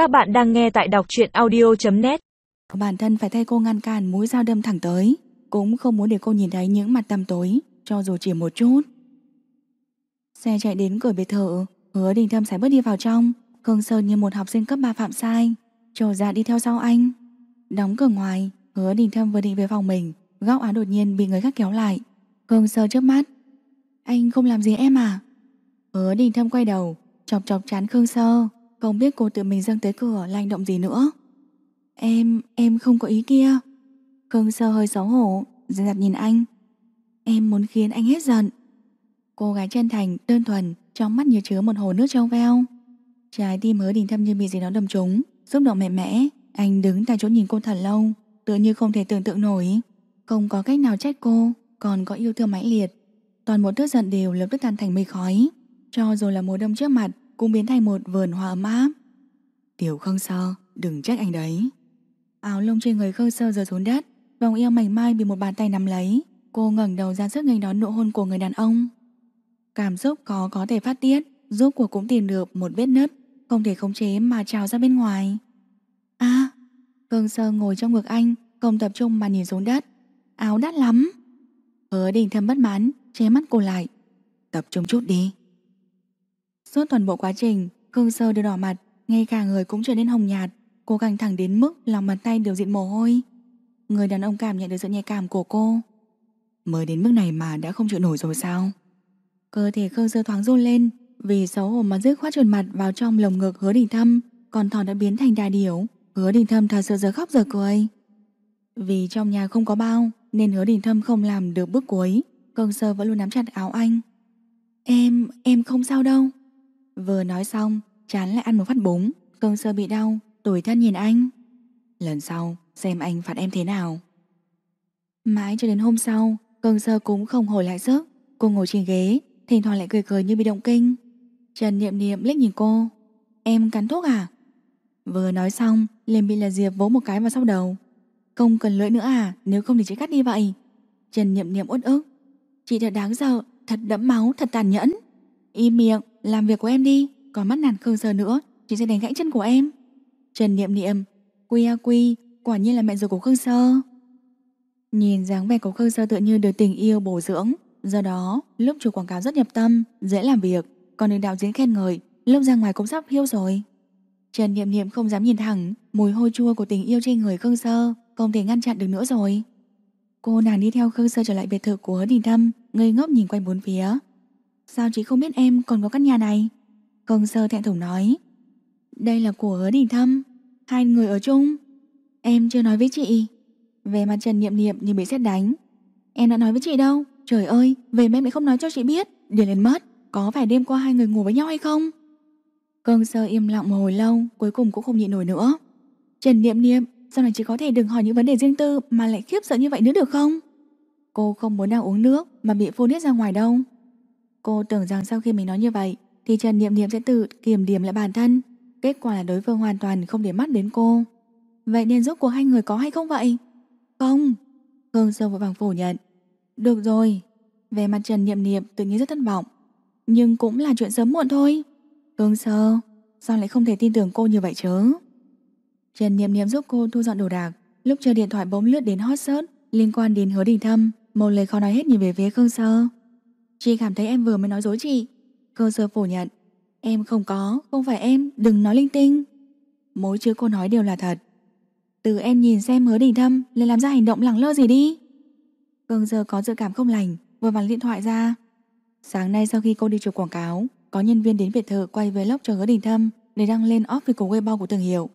Các bạn đang nghe tại đọc truyện audio.net Bản thân phải thay cô ngăn cản mũi dao đâm thẳng tới, Cũng không muốn để cô nhìn thấy những mặt tăm tối, Cho dù chỉ một chút. Xe chạy đến cửa biệt thự, Hứa đình thâm sẽ bước đi vào trong Khương Sơn như một học sinh cấp 3 phạm sai, Trổ ra đi theo sau anh. Đóng cửa ngoài, Hứa đình thâm vừa định về phòng mình, Góc áo đột nhiên bị người khác kéo lại. Khương Sơn trước mắt. Anh không làm gì em à? Hứa đình thâm quay đầu, Chọc chọc chán Khương Sơ. Không biết cô tự mình dâng tới cửa là hành động gì nữa. Em, em không có ý kia. Khương Sơ hơi xấu hổ Dần dặt nhìn anh. Em muốn khiến anh hết giận. Cô gái chân thành, đơn thuần Trong mắt như chứa một hồ nước trong veo. Trái tim hứa đình thâm như bị gì đó đâm trúng Xúc động mạnh mẽ Anh đứng tại chỗ nhìn cô thật lâu Tựa như không thể tưởng tượng nổi. Không có cách nào trách cô Còn có yêu thương mãnh liệt. Toàn bộ tức giận đều lập tức tan thành mây khói. Cho dù là mùa đông trước mặt cũng biến thành một vườn hoa ấm áp. Tiểu khương sơ, đừng trách anh đấy. Áo lông trên người khương sơ rơi xuống đất, Vòng eo mảnh mai bị một bàn tay nắm lấy. Cô ngẩng đầu ra sức nghênh đón nụ hôn của người đàn ông. Cảm xúc có có thể phát tiết, Giúp cuộc cũng tìm được một vết nứt, Không thể khống chế mà trào ra bên ngoài. À Khương Sơ ngồi trong ngực anh, Không tập trung mà nhìn xuống đất. Áo đắt lắm. Hứa đình thầm bất mãn, Che mắt cô lại. Tập trung chút đi. Suốt toàn bộ quá trình Khương Sơ đều đỏ mặt Ngay cả người cũng trở nên hồng nhạt Cô căng thẳng đến mức lòng bàn tay đều diện mồ hôi. Người đàn ông cảm nhận được sự nhạy cảm của cô. Mới đến mức này mà đã không chịu nổi rồi sao? Cơ thể Khương Sơ thoáng run lên Vì xấu hổ mà dứt khoát trồn mặt vào trong lồng ngực hứa đình thâm Còn thỏ đã biến thành đà điểu. Hứa đình thâm thật sự giờ khóc giờ cười. Vì trong nhà không có bao Nên hứa đình thâm không làm được bước cuối. Khương Sơ vẫn luôn nắm chặt áo anh. Em, em không sao đâu Vừa nói xong, Chán lại ăn một phát bún. Không sợ bị đau, Tủi thân nhìn anh. Lần sau, xem anh phạt em thế nào. Mãi cho đến hôm sau, Khương Sơ cũng không hồi lại sức Cô ngồi trên ghế, Thỉnh thoảng lại cười cười như bị động kinh. Trần Niệm Niệm liếc nhìn cô. Em cắn thuốc à? Vừa nói xong, liền bị là Diệp vỗ một cái vào sau đầu. Không cần lưỡi nữa à Nếu không thì chị cắt đi vậy. Trần Niệm Niệm uất ức. Chị thật đáng sợ, Thật đẫm máu, Thật tàn nhẫn. Im miệng. Làm việc của em đi, Còn mắt nản Khương Sơ nữa, Chị sẽ đánh gãy chân của em. Trần Niệm Niệm, Quy a quy, Quả nhiên là mẹ ruột của Khương Sơ. Nhìn dáng vẻ của Khương Sơ tự như được tình yêu bổ dưỡng, Do đó, lúc chủ quảng cáo rất nhập tâm, Dễ làm việc, Còn được đạo diễn khen ngợi Lúc ra ngoài cũng sắp hiêu rồi. Trần Niệm Niệm không dám nhìn thẳng, Mùi hôi chua của tình yêu trên người Khương Sơ Không thể ngăn chặn được nữa rồi. Cô nàng đi theo Khương Sơ trở lại biệt thự của Đình Thâm, Ngây ngốc nhìn quanh bốn phía. Sao chị không biết em còn có căn nhà này? Công Sơ thẹn thùng nói. Đây là của hứa Đình Thâm. Hai người ở chung. Em chưa nói với chị. Về mặt Trần Niệm Niệm như bị xét đánh. Em đã nói với chị đâu? Trời ơi, về mà em lại không nói cho chị biết. Điền lên mất. Có phải đêm qua hai người ngủ với nhau hay không? Công sơ im lặng một hồi lâu, Cuối cùng cũng không nhịn nổi nữa. Trần Niệm Niệm Sau này chị có thể đừng hỏi những vấn đề riêng tư Mà lại khiếp sợ như vậy nữa được không? Cô không muốn đang uống nước Mà bị phun hết ra ngoài đâu. Cô tưởng rằng sau khi mình nói như vậy, Thì Trần Niệm Niệm sẽ tự kiềm điểm lại bản thân. Kết quả là đối phương hoàn toàn không để mắt đến cô. Vậy nên rốt cuộc hai người có hay không vậy? Không. Hương sơ vội vàng phủ nhận. Được rồi. Về mặt Trần Niệm Niệm tự nhiên rất thất vọng. Nhưng cũng là chuyện sớm muộn thôi. Hương sơ, Sao lại không thể tin tưởng cô như vậy chứ? Trần Niệm Niệm giúp cô thu dọn đồ đạc. Lúc chờ điện thoại bỗng lướt đến hot search Liên quan đến hứa đình thâm, Một lời khó nói hết nhìn về phía Khương Sơ. Chị cảm thấy em vừa mới nói dối chị. Cơ Sơ phủ nhận. Em không có, không phải em, đừng nói linh tinh. Mỗi chữ cô nói đều là thật. Từ em nhìn xem hứa đình thâm Lên làm ra hành động lẳng lơ gì đi. Cương giờ có dự cảm không lành Vừa vặn điện thoại ra. Sáng nay sau khi cô đi chụp quảng cáo Có nhân viên đến biệt thự quay vlog cho hứa đình thâm Để đăng lên off của Weibo của thương hiệu.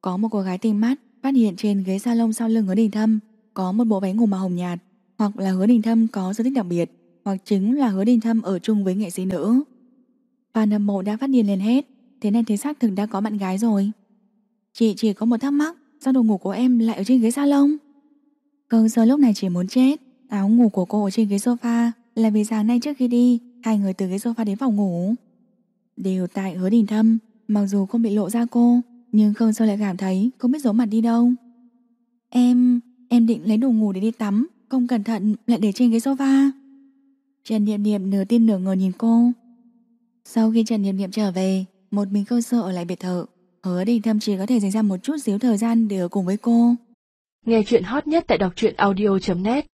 Có một cô gái tinh mắt Phát hiện trên ghế salon sau lưng hứa đình thâm Có một bộ váy ngủ màu hồng nhạt Hoặc là hứa đình thâm có sở thích đặc biệt. Hoặc chính là hứa đình thâm ở chung với nghệ sĩ nữ. Fan hâm mộ đã phát điên lên hết, Thế nên thế xác thực đã có bạn gái rồi. Chị chỉ có một thắc mắc, Sao đồ ngủ của em lại ở trên ghế salon? Cơn giờ lúc này chỉ muốn chết, Áo ngủ của cô ở trên ghế sofa Là vì sáng nay trước khi đi, Hai người từ ghế sofa đến phòng ngủ. Đều tại hứa đình thâm Mặc dù không bị lộ ra cô, Nhưng Khương Sơ lại cảm thấy không biết giấu mặt đi đâu. Em Em định lấy đồ ngủ để đi tắm, Không cẩn thận lại để trên ghế sofa. Trần Niệm Niệm nửa tin nửa ngờ nhìn cô. Sau khi Trần Niệm Niệm trở về, Một mình cô Sơ ở lại biệt thự. Hứa định thậm chí có thể dành ra một chút xíu thời gian để ở cùng với cô. Nghe chuyện hot nhất tại đọc truyện audio.net